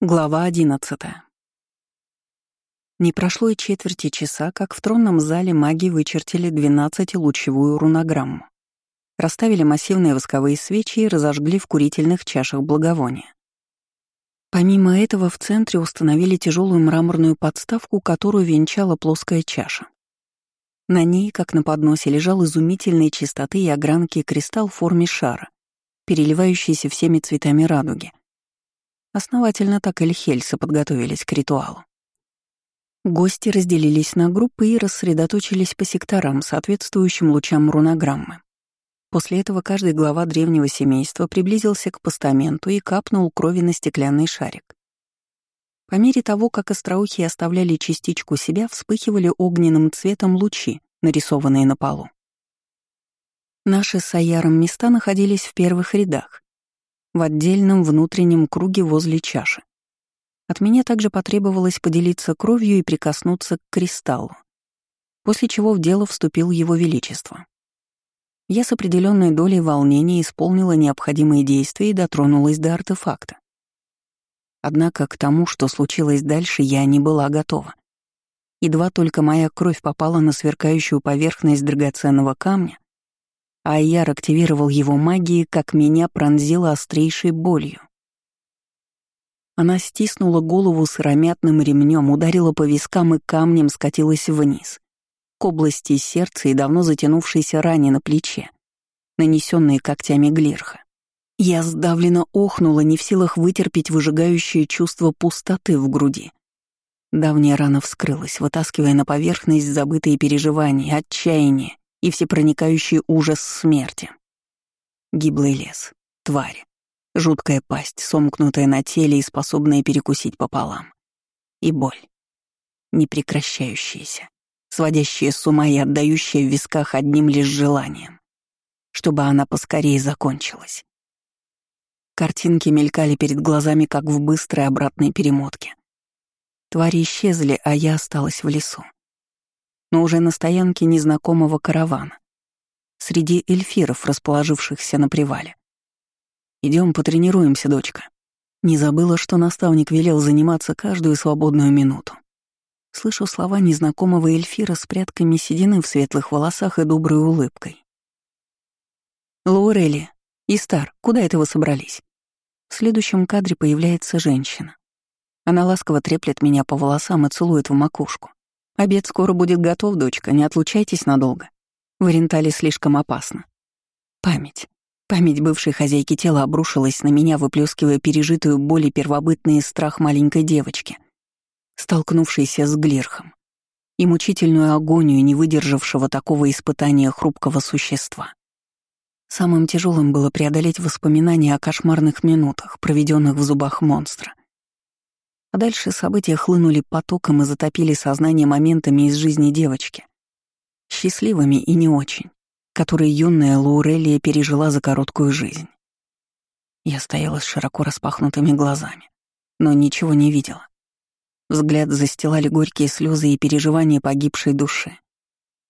Глава одиннадцатая. Не прошло и четверти часа, как в тронном зале маги вычертили двенадцатилучевую рунограмму. Расставили массивные восковые свечи и разожгли в курительных чашах благовония. Помимо этого в центре установили тяжелую мраморную подставку, которую венчала плоская чаша. На ней, как на подносе, лежал изумительной чистоты и огранки кристалл в форме шара, переливающийся всеми цветами радуги — Основательно так Эльхельсы подготовились к ритуалу. Гости разделились на группы и рассредоточились по секторам, соответствующим лучам рунограммы. После этого каждый глава древнего семейства приблизился к постаменту и капнул крови на стеклянный шарик. По мере того, как остроухие оставляли частичку себя, вспыхивали огненным цветом лучи, нарисованные на полу. Наши с Аяром места находились в первых рядах, в отдельном внутреннем круге возле чаши. От меня также потребовалось поделиться кровью и прикоснуться к кристаллу, после чего в дело вступил его величество. Я с определенной долей волнения исполнила необходимые действия и дотронулась до артефакта. Однако к тому, что случилось дальше, я не была готова. Едва только моя кровь попала на сверкающую поверхность драгоценного камня, а Яр активировал его магией, как меня пронзила острейшей болью. Она стиснула голову сыромятным ремнем, ударила по вискам и камнем скатилась вниз, к области сердца и давно затянувшейся ране на плече, нанесенные когтями глирха. Я сдавленно охнула, не в силах вытерпеть выжигающее чувство пустоты в груди. Давняя рана вскрылась, вытаскивая на поверхность забытые переживания, отчаяние и всепроникающий ужас смерти. Гиблый лес, тварь, жуткая пасть, сомкнутая на теле и способная перекусить пополам. И боль, непрекращающаяся, сводящая с ума и отдающая в висках одним лишь желанием, чтобы она поскорее закончилась. Картинки мелькали перед глазами, как в быстрой обратной перемотке. Твари исчезли, а я осталась в лесу но уже на стоянке незнакомого каравана, среди эльфиров, расположившихся на привале. Идем потренируемся, дочка. Не забыла, что наставник велел заниматься каждую свободную минуту. Слышу слова незнакомого эльфира с прядками седины в светлых волосах и доброй улыбкой. «Лаурели, Истар, куда это вы собрались?» В следующем кадре появляется женщина. Она ласково треплет меня по волосам и целует в макушку. Обед скоро будет готов, дочка, не отлучайтесь надолго. В Орентале слишком опасно. Память. Память бывшей хозяйки тела обрушилась на меня, выплескивая пережитую боль и первобытный страх маленькой девочки, столкнувшейся с Глирхом, и мучительную агонию не выдержавшего такого испытания хрупкого существа. Самым тяжелым было преодолеть воспоминания о кошмарных минутах, проведенных в зубах монстра. А дальше события хлынули потоком и затопили сознание моментами из жизни девочки. Счастливыми и не очень, которые юная Лаурелия пережила за короткую жизнь. Я стояла с широко распахнутыми глазами, но ничего не видела. Взгляд застилали горькие слезы и переживания погибшей души.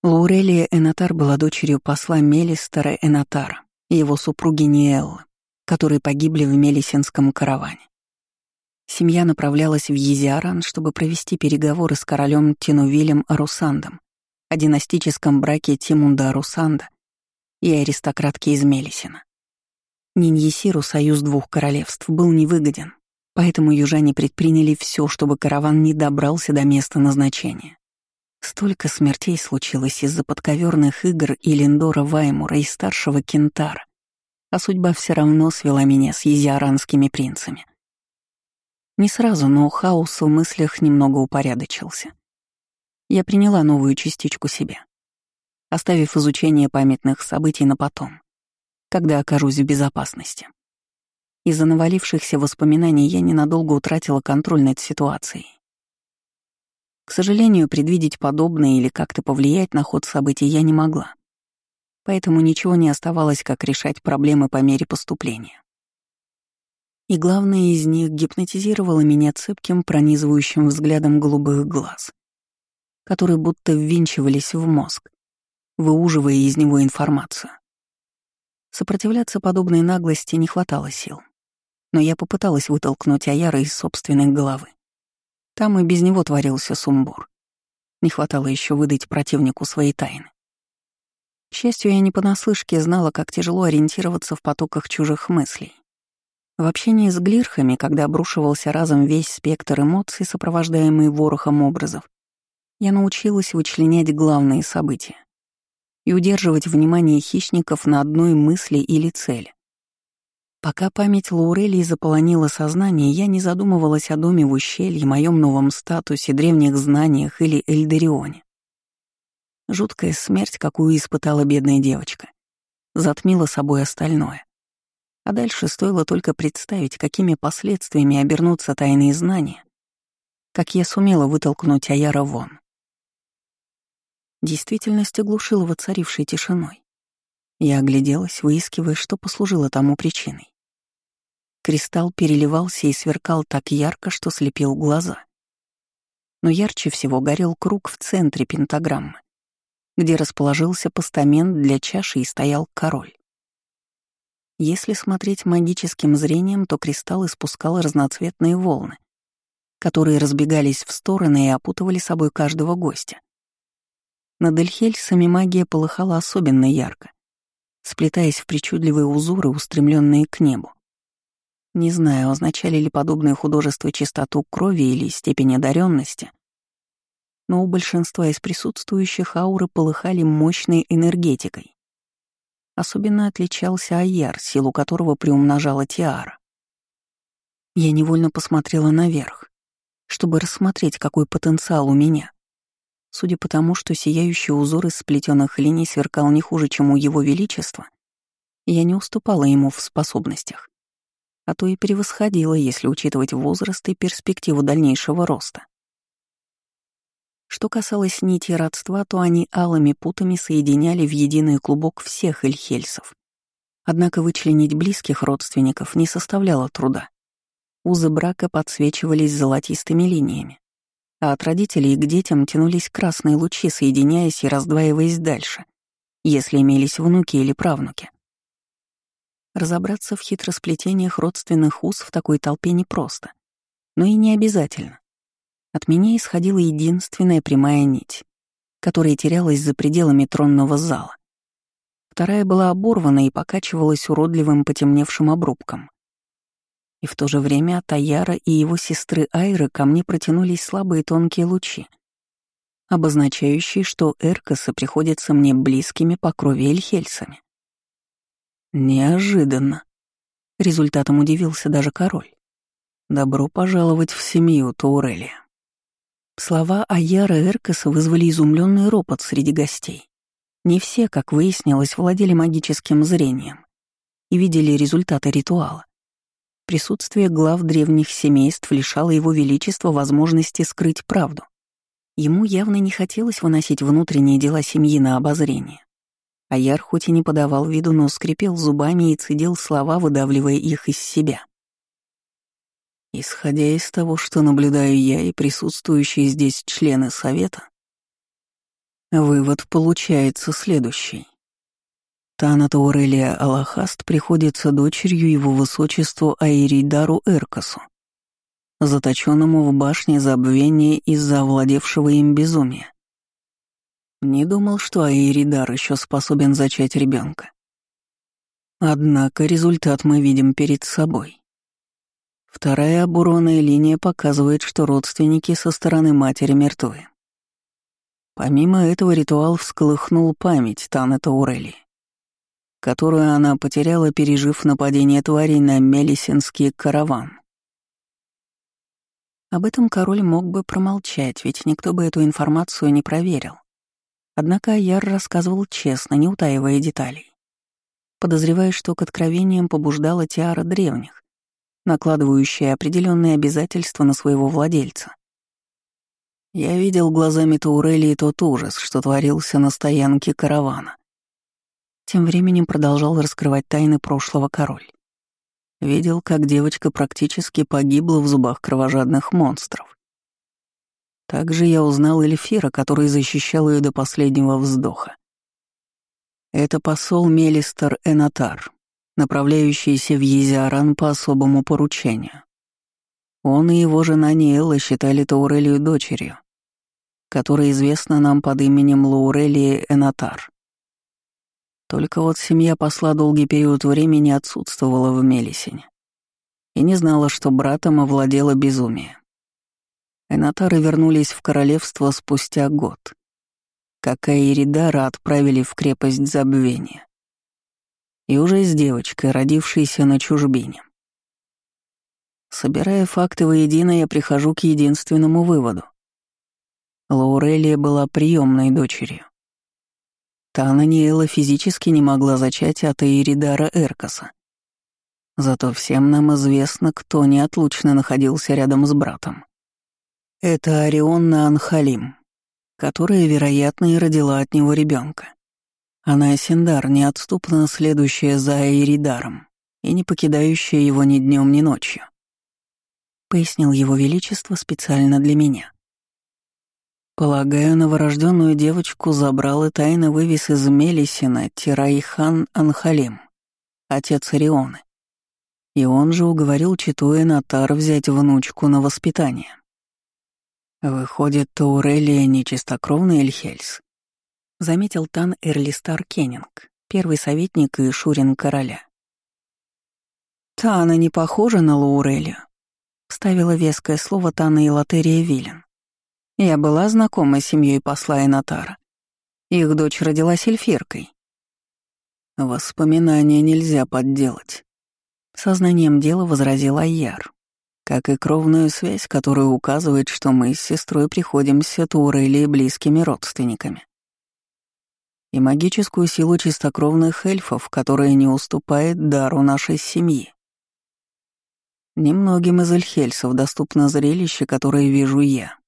Лаурелия Энатар была дочерью посла Мелистера Энатара и его супруги Ниэллы, которые погибли в Мелисинском караване. Семья направлялась в Езиаран, чтобы провести переговоры с королем Тинувилем Арусандом о династическом браке Тимунда Арусанда и аристократки из Мелисина. Ниньесиру союз двух королевств был невыгоден, поэтому южане предприняли все, чтобы караван не добрался до места назначения. Столько смертей случилось из-за подковерных игр и Линдора Ваймура и старшего Кентара, а судьба все равно свела меня с езиаранскими принцами. Не сразу, но хаос в мыслях немного упорядочился. Я приняла новую частичку себя, оставив изучение памятных событий на потом, когда окажусь в безопасности. Из-за навалившихся воспоминаний я ненадолго утратила контроль над ситуацией. К сожалению, предвидеть подобное или как-то повлиять на ход событий я не могла. Поэтому ничего не оставалось, как решать проблемы по мере поступления и главное из них гипнотизировало меня цепким, пронизывающим взглядом голубых глаз, которые будто ввинчивались в мозг, выуживая из него информацию. Сопротивляться подобной наглости не хватало сил. но я попыталась вытолкнуть Аяра из собственной головы. Там и без него творился сумбур. Не хватало еще выдать противнику свои тайны. К счастью, я не понаслышке знала, как тяжело ориентироваться в потоках чужих мыслей. В общении с глирхами, когда обрушивался разом весь спектр эмоций, сопровождаемый ворохом образов, я научилась вычленять главные события и удерживать внимание хищников на одной мысли или цели. Пока память Лаурелии заполонила сознание, я не задумывалась о доме в ущелье, моем новом статусе, древних знаниях или Эльдерионе. Жуткая смерть, какую испытала бедная девочка, затмила собой остальное. А дальше стоило только представить, какими последствиями обернутся тайные знания, как я сумела вытолкнуть Аяра вон. Действительность оглушила воцарившей тишиной. Я огляделась, выискивая, что послужило тому причиной. Кристалл переливался и сверкал так ярко, что слепил глаза. Но ярче всего горел круг в центре пентаграммы, где расположился постамент для чаши и стоял король. Если смотреть магическим зрением, то кристалл испускал разноцветные волны, которые разбегались в стороны и опутывали собой каждого гостя. Над Эльхельсами магия полыхала особенно ярко, сплетаясь в причудливые узоры, устремленные к небу. Не знаю, означали ли подобные художества чистоту крови или степень одаренности, но у большинства из присутствующих ауры полыхали мощной энергетикой. Особенно отличался Аяр, силу которого приумножала Тиара. Я невольно посмотрела наверх, чтобы рассмотреть, какой потенциал у меня. Судя по тому, что сияющий узор из сплетенных линий сверкал не хуже, чем у его величества, я не уступала ему в способностях, а то и превосходила, если учитывать возраст и перспективу дальнейшего роста. Что касалось нити родства, то они алыми путами соединяли в единый клубок всех эльхельсов. Однако вычленить близких родственников не составляло труда. Узы брака подсвечивались золотистыми линиями, а от родителей к детям тянулись красные лучи, соединяясь и раздваиваясь дальше, если имелись внуки или правнуки. Разобраться в хитросплетениях родственных уз в такой толпе непросто, но и не обязательно. От меня исходила единственная прямая нить, которая терялась за пределами тронного зала. Вторая была оборвана и покачивалась уродливым потемневшим обрубком. И в то же время от Аяра и его сестры Айры ко мне протянулись слабые тонкие лучи, обозначающие, что Эркасы приходятся мне близкими по крови Эльхельсами. Неожиданно. Результатом удивился даже король. «Добро пожаловать в семью, Таурелия». Слова Аяра Эркаса вызвали изумленный ропот среди гостей. Не все, как выяснилось, владели магическим зрением и видели результаты ритуала. Присутствие глав древних семейств лишало его величества возможности скрыть правду. Ему явно не хотелось выносить внутренние дела семьи на обозрение. Аяр хоть и не подавал виду, но скрипел зубами и цедил слова, выдавливая их из себя. Исходя из того, что наблюдаю я и присутствующие здесь члены Совета, вывод получается следующий. Таната Орелия Аллахаст приходится дочерью его высочеству Аиридару Эркасу, заточенному в башне забвения из-за овладевшего им безумия. Не думал, что Аиридар еще способен зачать ребенка. Однако результат мы видим перед собой. Вторая оборонная линия показывает, что родственники со стороны матери мертвы. Помимо этого ритуал всколыхнул память Танета Урели которую она потеряла, пережив нападение тварей на Мелисинский караван. Об этом король мог бы промолчать, ведь никто бы эту информацию не проверил. Однако Аяр рассказывал честно, не утаивая деталей. Подозревая, что к откровениям побуждала тиара древних, накладывающая определенные обязательства на своего владельца. Я видел глазами Таурели тот ужас, что творился на стоянке каравана. Тем временем продолжал раскрывать тайны прошлого король. Видел, как девочка практически погибла в зубах кровожадных монстров. Также я узнал Эльфира, который защищал ее до последнего вздоха. Это посол Мелистер Энатар, направляющийся в Езиаран по особому поручению. Он и его жена Ниэлла считали Таурелию дочерью, которая известна нам под именем Лаурелии Энатар. Только вот семья посла долгий период времени отсутствовала в Мелисине и не знала, что братом овладело безумие. Энатары вернулись в королевство спустя год, как Аиридара отправили в крепость забвения. И уже с девочкой, родившейся на чужбине. Собирая факты воедино, я прихожу к единственному выводу. Лаурелия была приемной дочерью. Тана Ниэла физически не могла зачать от Иридара Эркаса. Зато всем нам известно, кто неотлучно находился рядом с братом. Это Орионна Анхалим, которая, вероятно, и родила от него ребенка. Она Синдар, неотступно следующая за Эридаром и не покидающая его ни днем, ни ночью. Пояснил его величество специально для меня. Полагаю, новорожденную девочку забрал и тайно вывез из Мелисина Тирайхан Анхалим, отец Орионы. И он же уговорил Читуэ Натар взять внучку на воспитание. «Выходит, Таурелия не чистокровный Эльхельс», — заметил Тан Эрлистар Кеннинг, первый советник и шурин короля. «Тана не похожа на Лаурелию», — вставила веское слово Тана и Латерия Вилен. Я была знакома с семьей посла Инатара. Их дочь родилась эльфиркой. Воспоминания нельзя подделать. Сознанием дела возразил Айяр, как и кровную связь, которая указывает, что мы с сестрой приходимся Турели близкими родственниками. И магическую силу чистокровных эльфов, которая не уступает дару нашей семьи. Немногим из эльхельсов доступно зрелище, которое вижу я.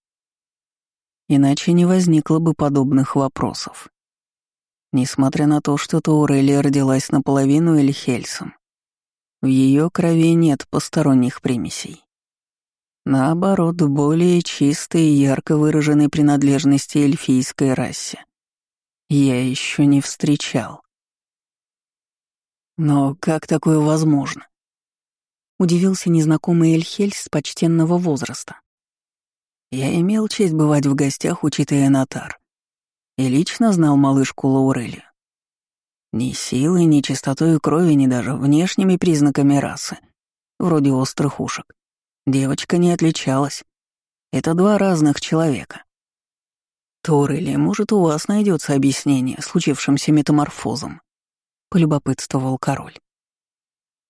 Иначе не возникло бы подобных вопросов. Несмотря на то, что Таурелия родилась наполовину Эльхельсом, в ее крови нет посторонних примесей. Наоборот, более чистой и ярко выраженной принадлежности эльфийской расе. Я еще не встречал. Но как такое возможно? Удивился незнакомый Эльхельс с почтенного возраста. Я имел честь бывать в гостях у Читы Натар и лично знал малышку Лаурелию. Ни силой, ни чистотой крови, ни даже внешними признаками расы, вроде острых ушек, девочка не отличалась. Это два разных человека. Торели, может, у вас найдется объяснение случившимся метаморфозом? Полюбопытствовал король.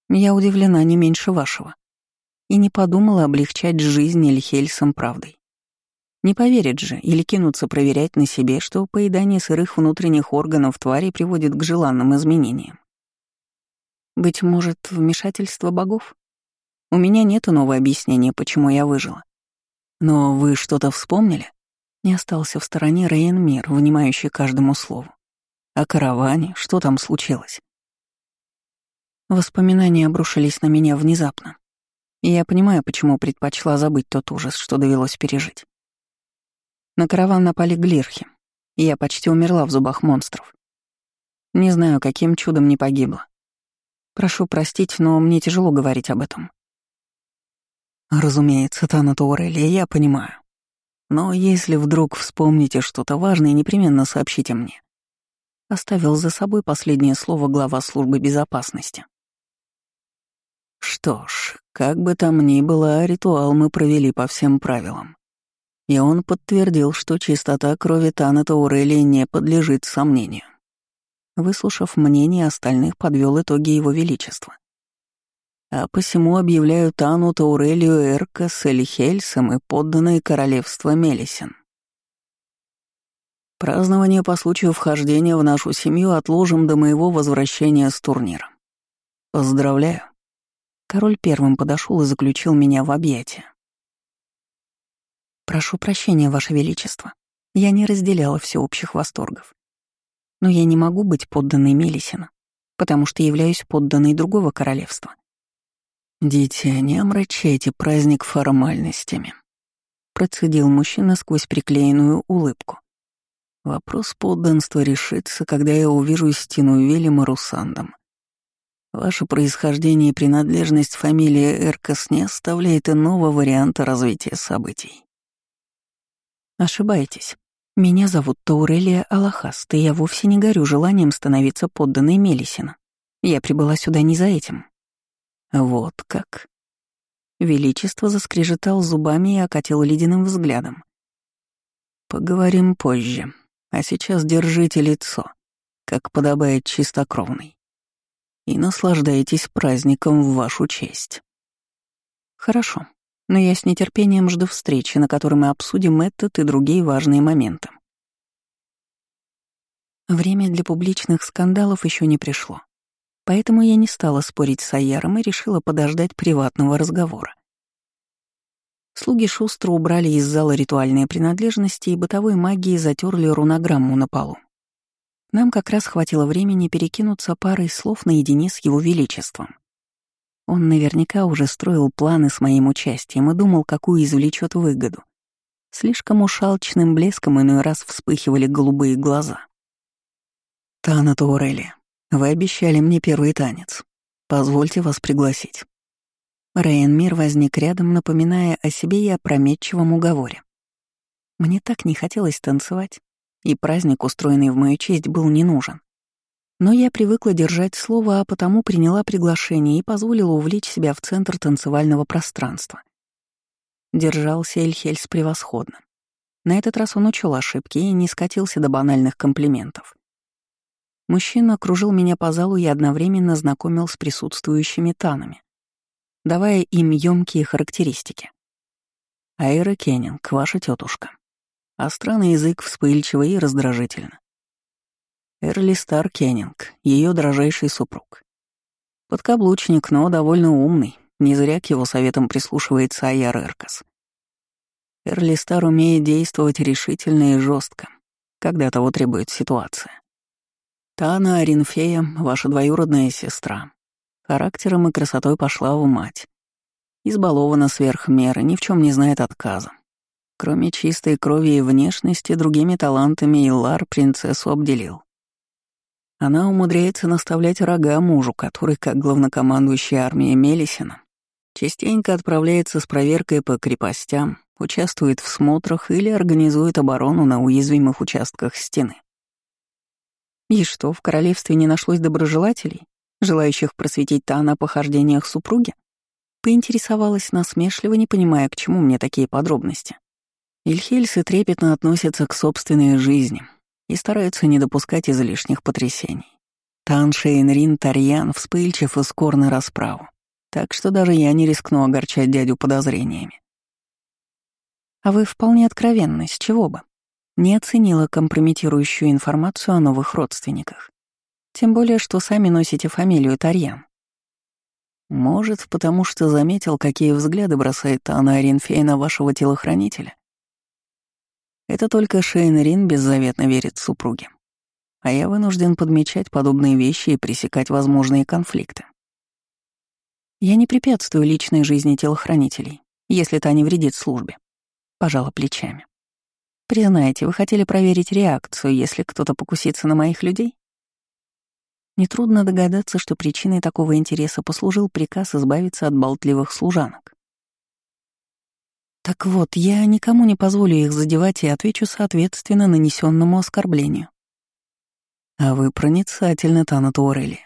Я удивлена не меньше вашего. И не подумала облегчать жизнь Эльхельсом правдой. Не поверят же или кинутся проверять на себе, что поедание сырых внутренних органов твари приводит к желанным изменениям. Быть может, вмешательство богов? У меня нет иного объяснения, почему я выжила. Но вы что-то вспомнили? Не остался в стороне Рейн Мир, внимающий каждому слову. О караване, что там случилось? Воспоминания обрушились на меня внезапно. И я понимаю, почему предпочла забыть тот ужас, что довелось пережить. На караван напали глирхи, и я почти умерла в зубах монстров. Не знаю, каким чудом не погибла. Прошу простить, но мне тяжело говорить об этом. Разумеется, Тана Туорелли, я понимаю. Но если вдруг вспомните что-то важное, непременно сообщите мне. Оставил за собой последнее слово глава службы безопасности. Что ж, как бы там ни было, ритуал мы провели по всем правилам и он подтвердил, что чистота крови Таната Урелии не подлежит сомнению. Выслушав мнение остальных, подвел итоги его величества. А посему объявляю Тану Таурелию Эрка с Эльхельсом и подданное королевство Мелисин. Празднование по случаю вхождения в нашу семью отложим до моего возвращения с турнира. Поздравляю. Король первым подошел и заключил меня в объятия. «Прошу прощения, Ваше Величество. Я не разделяла всеобщих восторгов. Но я не могу быть подданной Мелисина, потому что являюсь подданной другого королевства». «Дитя, не омрачайте праздник формальностями», — процедил мужчина сквозь приклеенную улыбку. «Вопрос подданства решится, когда я увижу стену Велима Русандом. Ваше происхождение и принадлежность фамилии Эркас не оставляет иного варианта развития событий. Ошибаетесь. Меня зовут Таурелия Аллахаст, и я вовсе не горю желанием становиться подданной Мелисина. Я прибыла сюда не за этим. Вот как. Величество заскрежетал зубами и окатил ледяным взглядом. Поговорим позже, а сейчас держите лицо, как подобает чистокровный и наслаждайтесь праздником в вашу честь. Хорошо, но я с нетерпением жду встречи, на которой мы обсудим этот и другие важные моменты. Время для публичных скандалов еще не пришло, поэтому я не стала спорить с Аяром и решила подождать приватного разговора. Слуги шустро убрали из зала ритуальные принадлежности и бытовой магии затерли рунограмму на полу. Нам как раз хватило времени перекинуться парой слов наедине с его величеством. Он наверняка уже строил планы с моим участием и думал, какую извлечет выгоду. Слишком уж алчным блеском иной раз вспыхивали голубые глаза. «Тана Туорели, вы обещали мне первый танец. Позвольте вас пригласить». Рейн Мир возник рядом, напоминая о себе и опрометчивом уговоре. Мне так не хотелось танцевать, и праздник, устроенный в мою честь, был не нужен. Но я привыкла держать слово, а потому приняла приглашение и позволила увлечь себя в центр танцевального пространства. Держался Эльхельс превосходно. На этот раз он учел ошибки и не скатился до банальных комплиментов. Мужчина окружил меня по залу и одновременно знакомил с присутствующими танами, давая им ёмкие характеристики. Айра Кеннинг, ваша тетушка а странный язык вспыльчивый и раздражительно. Эрли Стар Кеннинг, ее дрожайший супруг. Подкаблучник, но довольно умный, не зря к его советам прислушивается Аяр Эркас. Эрли Стар умеет действовать решительно и жестко, когда того требует ситуация. Тана Аринфея, ваша двоюродная сестра, характером и красотой пошла в мать. Избалована сверх меры, ни в чем не знает отказа. Кроме чистой крови и внешности, другими талантами Илар принцессу обделил. Она умудряется наставлять рога мужу, который, как главнокомандующий армией Мелисина, частенько отправляется с проверкой по крепостям, участвует в смотрах или организует оборону на уязвимых участках стены. И что, в королевстве не нашлось доброжелателей, желающих просветить Тана о похождениях супруги? Поинтересовалась насмешливо, не понимая, к чему мне такие подробности. Ильхельсы трепетно относятся к собственной жизни и стараются не допускать излишних потрясений. Таншейн Рин Тарьян вспыльчив и скор на расправу, так что даже я не рискну огорчать дядю подозрениями. А вы вполне откровенны, с чего бы? Не оценила компрометирующую информацию о новых родственниках. Тем более, что сами носите фамилию Тарьян. Может, потому что заметил, какие взгляды бросает Анна Аринфей на вашего телохранителя? Это только Шейн Рин беззаветно верит супруге. А я вынужден подмечать подобные вещи и пресекать возможные конфликты. Я не препятствую личной жизни телохранителей, если та не вредит службе. Пожала плечами. Признайте, вы хотели проверить реакцию, если кто-то покусится на моих людей? Нетрудно догадаться, что причиной такого интереса послужил приказ избавиться от болтливых служанок. Так вот, я никому не позволю их задевать и отвечу соответственно нанесенному оскорблению. А вы проницательны, Тана Туорели.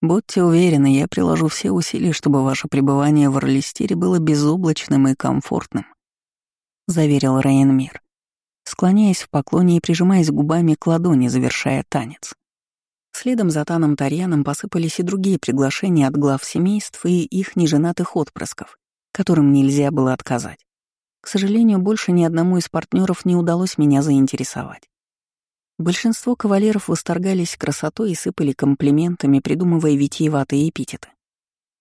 Будьте уверены, я приложу все усилия, чтобы ваше пребывание в Орлистире было безоблачным и комфортным, — заверил Райан Мир, склоняясь в поклоне и прижимаясь губами к ладони, завершая танец. Следом за Таном Тарьяном посыпались и другие приглашения от глав семейств и их неженатых отпрысков, которым нельзя было отказать. К сожалению, больше ни одному из партнеров не удалось меня заинтересовать. Большинство кавалеров восторгались красотой и сыпали комплиментами, придумывая витиеватые эпитеты.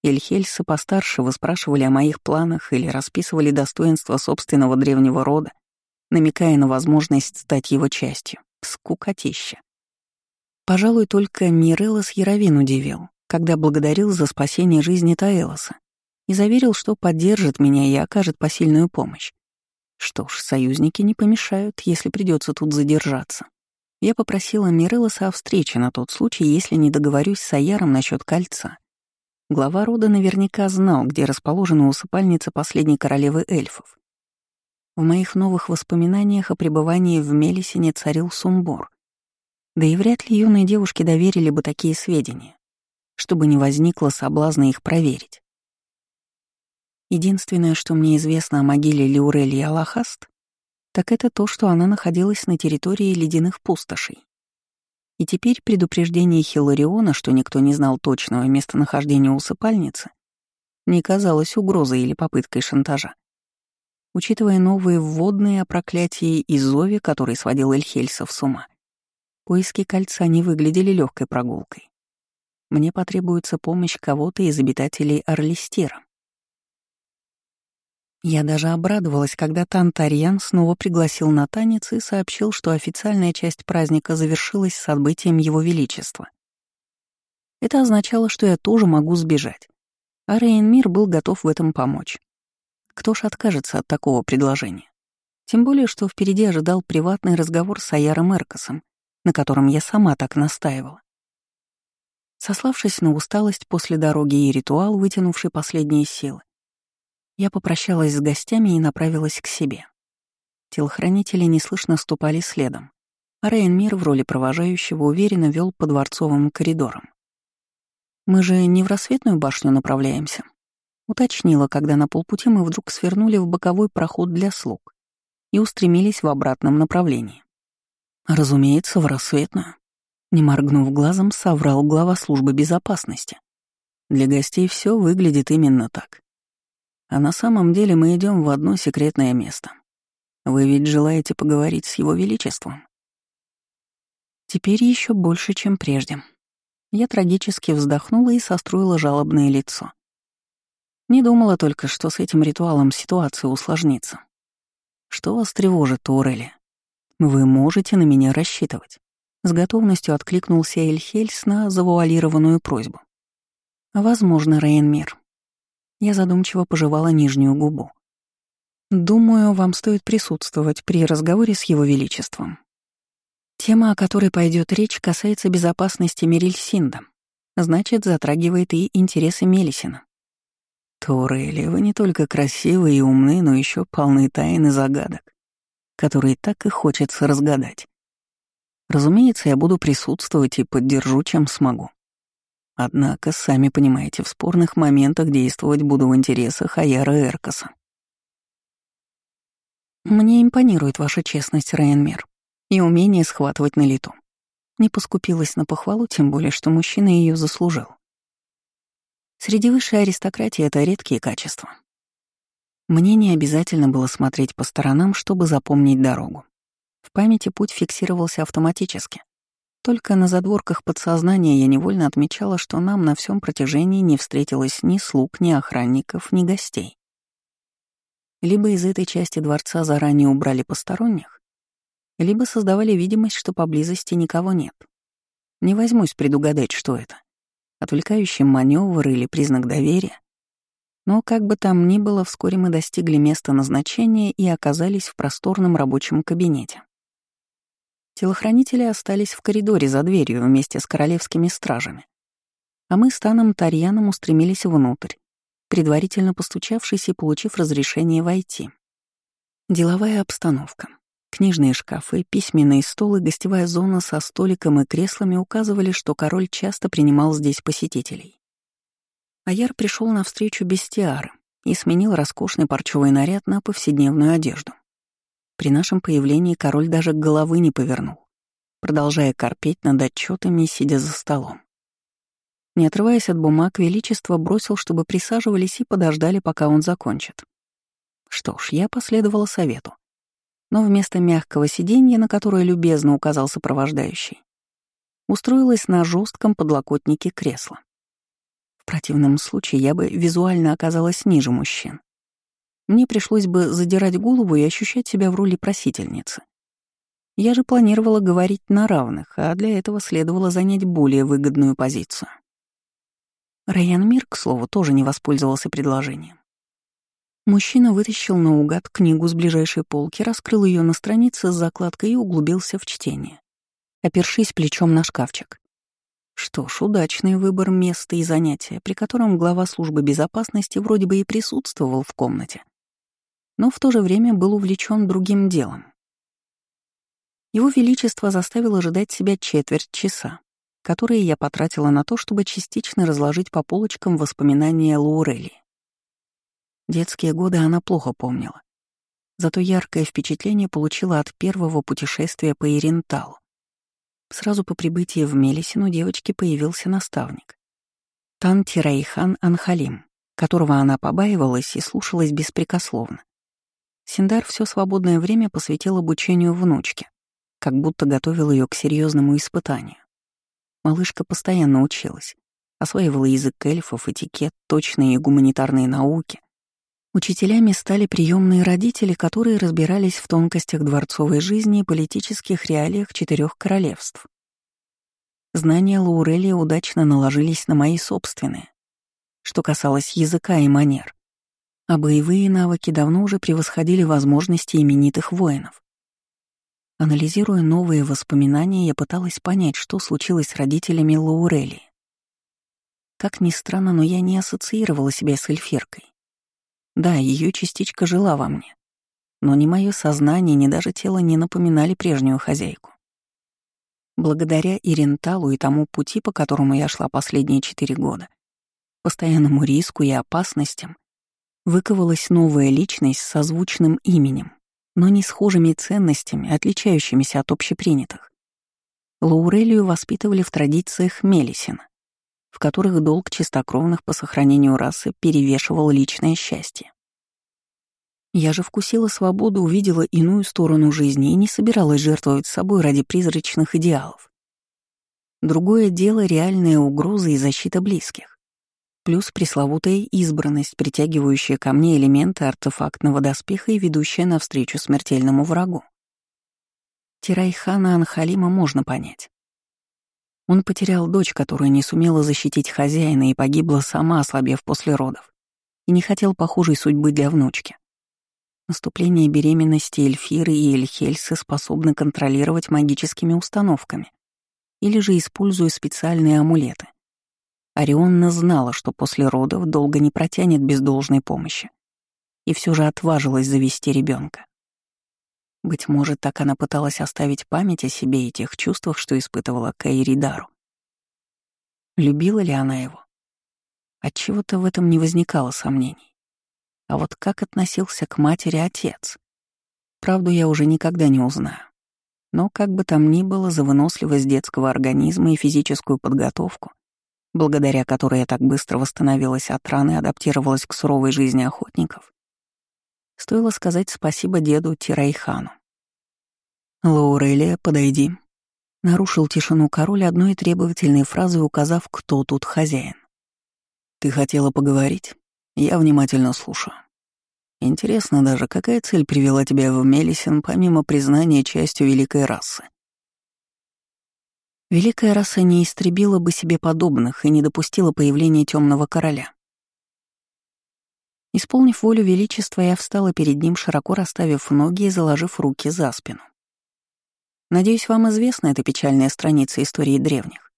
Эльхельсы постарше выспрашивали о моих планах или расписывали достоинства собственного древнего рода, намекая на возможность стать его частью. Скукотища. Пожалуй, только Мирелос Яровин удивил, когда благодарил за спасение жизни Таэлоса и заверил, что поддержит меня и окажет посильную помощь. Что ж, союзники не помешают, если придется тут задержаться. Я попросила Мирелоса о встрече на тот случай, если не договорюсь с Аяром насчет кольца. Глава рода наверняка знал, где расположена усыпальница последней королевы эльфов. В моих новых воспоминаниях о пребывании в Мелисине царил сумбур. Да и вряд ли юной девушке доверили бы такие сведения, чтобы не возникло соблазна их проверить. Единственное, что мне известно о могиле Леурелии Аллахаст, так это то, что она находилась на территории ледяных пустошей. И теперь предупреждение Хилариона, что никто не знал точного местонахождения усыпальницы, не казалось угрозой или попыткой шантажа. Учитывая новые вводные о проклятии и зове, который сводил Эльхельсов с ума, поиски кольца не выглядели легкой прогулкой. Мне потребуется помощь кого-то из обитателей Орлистера. Я даже обрадовалась, когда Тантарьян снова пригласил на танец и сообщил, что официальная часть праздника завершилась с отбытием Его Величества. Это означало, что я тоже могу сбежать. А Рейнмир был готов в этом помочь. Кто ж откажется от такого предложения? Тем более, что впереди ожидал приватный разговор с Аяром Эркосом, на котором я сама так настаивала. Сославшись на усталость после дороги и ритуал, вытянувший последние силы, я попрощалась с гостями и направилась к себе. Телохранители неслышно ступали следом, а Рейнмир в роли провожающего уверенно вел по дворцовым коридорам. «Мы же не в рассветную башню направляемся», — уточнила, когда на полпути мы вдруг свернули в боковой проход для слуг и устремились в обратном направлении. «Разумеется, в рассветную», — не моргнув глазом, соврал глава службы безопасности. «Для гостей все выглядит именно так. А на самом деле мы идем в одно секретное место. Вы ведь желаете поговорить с его величеством? Теперь еще больше, чем прежде. Я трагически вздохнула и состроила жалобное лицо. Не думала только, что с этим ритуалом ситуация усложнится. Что вас тревожит, Турели? Вы можете на меня рассчитывать. С готовностью откликнулся Эльхельс на завуалированную просьбу. Возможно, Рейнмир, я задумчиво пожевала нижнюю губу. «Думаю, вам стоит присутствовать при разговоре с Его Величеством. Тема, о которой пойдет речь, касается безопасности Мерильсинда. Значит, затрагивает и интересы Мелисина. Торели, вы не только красивы и умны, но еще полны тайн и загадок, которые так и хочется разгадать. Разумеется, я буду присутствовать и поддержу, чем смогу. Однако, сами понимаете, в спорных моментах действовать буду в интересах Аяра Эркаса. Мне импонирует ваша честность, Рейнмер, и умение схватывать на лету. Не поскупилась на похвалу, тем более, что мужчина ее заслужил. Среди высшей аристократии это редкие качества. Мне не обязательно было смотреть по сторонам, чтобы запомнить дорогу. В памяти путь фиксировался автоматически. Только на задворках подсознания я невольно отмечала, что нам на всем протяжении не встретилось ни слуг, ни охранников, ни гостей. Либо из этой части дворца заранее убрали посторонних, либо создавали видимость, что поблизости никого нет. Не возьмусь предугадать, что это. Отвлекающий маневр или признак доверия. Но как бы там ни было, вскоре мы достигли места назначения и оказались в просторном рабочем кабинете. Телохранители остались в коридоре за дверью вместе с королевскими стражами. А мы с Таном Тарьяном устремились внутрь, предварительно постучавшись и получив разрешение войти. Деловая обстановка. Книжные шкафы, письменные столы, гостевая зона со столиком и креслами указывали, что король часто принимал здесь посетителей. Аяр пришел навстречу без тиары и сменил роскошный парчевый наряд на повседневную одежду. При нашем появлении король даже головы не повернул, продолжая корпеть над отчетами, сидя за столом. Не отрываясь от бумаг, Величество бросил, чтобы присаживались и подождали, пока он закончит. Что ж, я последовала совету. Но вместо мягкого сиденья, на которое любезно указал сопровождающий, устроилась на жестком подлокотнике кресла. В противном случае я бы визуально оказалась ниже мужчин мне пришлось бы задирать голову и ощущать себя в роли просительницы. Я же планировала говорить на равных, а для этого следовало занять более выгодную позицию. Райан Мир, к слову, тоже не воспользовался предложением. Мужчина вытащил наугад книгу с ближайшей полки, раскрыл ее на странице с закладкой и углубился в чтение. опершись плечом на шкафчик. Что ж, удачный выбор места и занятия, при котором глава службы безопасности вроде бы и присутствовал в комнате, но в то же время был увлечен другим делом. Его Величество заставило ожидать себя четверть часа, которые я потратила на то, чтобы частично разложить по полочкам воспоминания Лаурели. Детские годы она плохо помнила. Зато яркое впечатление получила от первого путешествия по Иренталу. Сразу по прибытии в Мелисин у девочки появился наставник. Тан Тирайхан Анхалим, которого она побаивалась и слушалась беспрекословно. Синдар все свободное время посвятил обучению внучке, как будто готовил ее к серьезному испытанию. Малышка постоянно училась, осваивала язык эльфов, этикет, точные гуманитарные науки. Учителями стали приемные родители, которые разбирались в тонкостях дворцовой жизни и политических реалиях четырех королевств. Знания Лаурелия удачно наложились на мои собственные, что касалось языка и манер, а боевые навыки давно уже превосходили возможности именитых воинов. Анализируя новые воспоминания, я пыталась понять, что случилось с родителями Лаурелии. Как ни странно, но я не ассоциировала себя с эльфиркой. Да, ее частичка жила во мне, но ни мое сознание, ни даже тело не напоминали прежнюю хозяйку. Благодаря Иренталу и тому пути, по которому я шла последние четыре года, постоянному риску и опасностям, выковалась новая личность с созвучным именем, но не схожими ценностями, отличающимися от общепринятых. Лаурелию воспитывали в традициях Мелисина, в которых долг чистокровных по сохранению расы перевешивал личное счастье. Я же вкусила свободу, увидела иную сторону жизни и не собиралась жертвовать собой ради призрачных идеалов. Другое дело — реальная угроза и защита близких плюс пресловутая избранность, притягивающая ко мне элементы артефактного доспеха и ведущая навстречу смертельному врагу. Тирайхана Анхалима можно понять. Он потерял дочь, которая не сумела защитить хозяина и погибла сама, ослабев после родов, и не хотел похожей судьбы для внучки. Наступление беременности Эльфиры и Эльхельсы способны контролировать магическими установками или же используя специальные амулеты — Орионна знала, что после родов долго не протянет без должной помощи, и все же отважилась завести ребенка. Быть может, так она пыталась оставить память о себе и тех чувствах, что испытывала Кайридару. Любила ли она его? Отчего-то в этом не возникало сомнений. А вот как относился к матери отец? Правду я уже никогда не узнаю. Но как бы там ни было, за выносливость детского организма и физическую подготовку благодаря которой я так быстро восстановилась от раны и адаптировалась к суровой жизни охотников, стоило сказать спасибо деду Тирайхану. «Лаурелия, подойди», — нарушил тишину король одной требовательной фразой, указав, кто тут хозяин. «Ты хотела поговорить? Я внимательно слушаю. Интересно даже, какая цель привела тебя в Мелисин, помимо признания частью великой расы?» Великая раса не истребила бы себе подобных и не допустила появления темного короля. Исполнив волю величества, я встала перед ним, широко расставив ноги и заложив руки за спину. Надеюсь, вам известна эта печальная страница истории древних.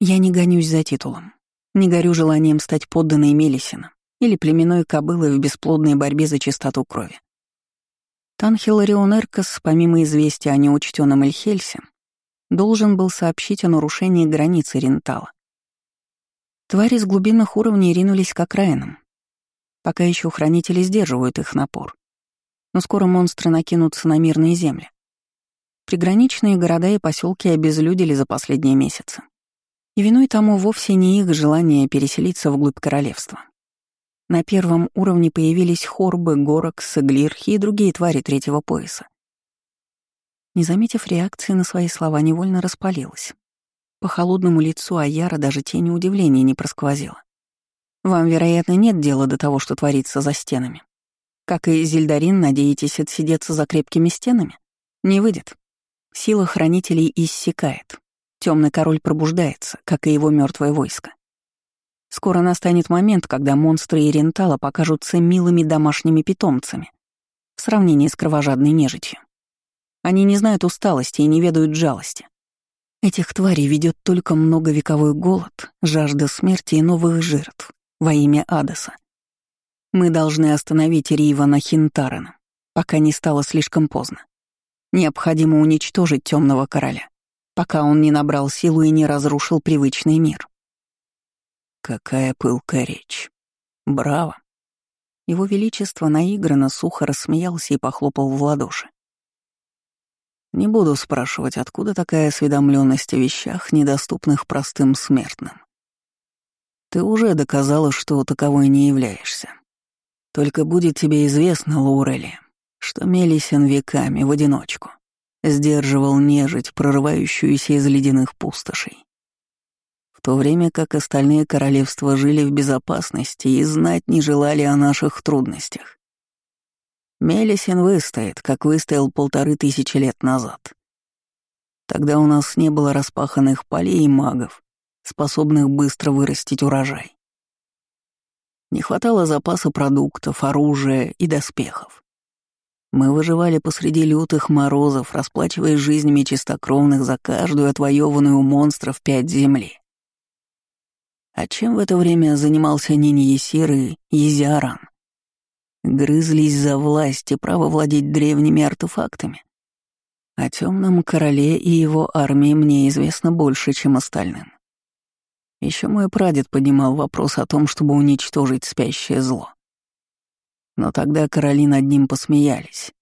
Я не гонюсь за титулом, не горю желанием стать подданной Мелисина или племенной кобылой в бесплодной борьбе за чистоту крови. Танхиларион Эркас, помимо известия о неучтенном Эльхельсе, должен был сообщить о нарушении границы Рентала. Твари с глубинных уровней ринулись к окраинам. Пока еще хранители сдерживают их напор. Но скоро монстры накинутся на мирные земли. Приграничные города и поселки обезлюдили за последние месяцы. И виной тому вовсе не их желание переселиться вглубь королевства. На первом уровне появились хорбы, горокс, глирхи и другие твари третьего пояса. Не заметив реакции на свои слова, невольно распалилась. По холодному лицу Аяра даже тени удивления не просквозила. «Вам, вероятно, нет дела до того, что творится за стенами. Как и Зельдарин, надеетесь отсидеться за крепкими стенами? Не выйдет. Сила хранителей иссякает. Темный король пробуждается, как и его мертвое войско. Скоро настанет момент, когда монстры и рентала покажутся милыми домашними питомцами в сравнении с кровожадной нежитью. Они не знают усталости и не ведают жалости. Этих тварей ведет только многовековой голод, жажда смерти и новых жертв во имя Адаса. Мы должны остановить Ривана Хинтарена, пока не стало слишком поздно. Необходимо уничтожить темного короля, пока он не набрал силу и не разрушил привычный мир. Какая пылкая речь. Браво. Его Величество наигранно сухо рассмеялся и похлопал в ладоши. Не буду спрашивать, откуда такая осведомленность о вещах, недоступных простым смертным. Ты уже доказала, что таковой не являешься. Только будет тебе известно, Лаурелия, что Мелисен веками в одиночку сдерживал нежить, прорывающуюся из ледяных пустошей. В то время как остальные королевства жили в безопасности и знать не желали о наших трудностях. Мелисин выстоит, как выстоял полторы тысячи лет назад. Тогда у нас не было распаханных полей и магов, способных быстро вырастить урожай. Не хватало запаса продуктов, оружия и доспехов. Мы выживали посреди лютых морозов, расплачиваясь жизнями чистокровных за каждую отвоеванную у монстров пять земли. А чем в это время занимался Нини Есир и Езиаран? Грызлись за власть и право владеть древними артефактами. О темном короле и его армии мне известно больше, чем остальным. Еще мой прадед поднимал вопрос о том, чтобы уничтожить спящее зло. Но тогда короли над ним посмеялись,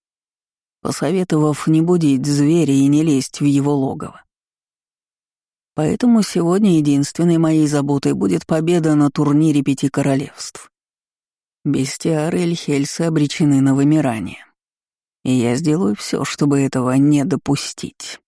посоветовав не будить зверя и не лезть в его логово. Поэтому сегодня единственной моей заботой будет победа на турнире пяти королевств. Бестиары Эльхельсы обречены на вымирание. И я сделаю все, чтобы этого не допустить.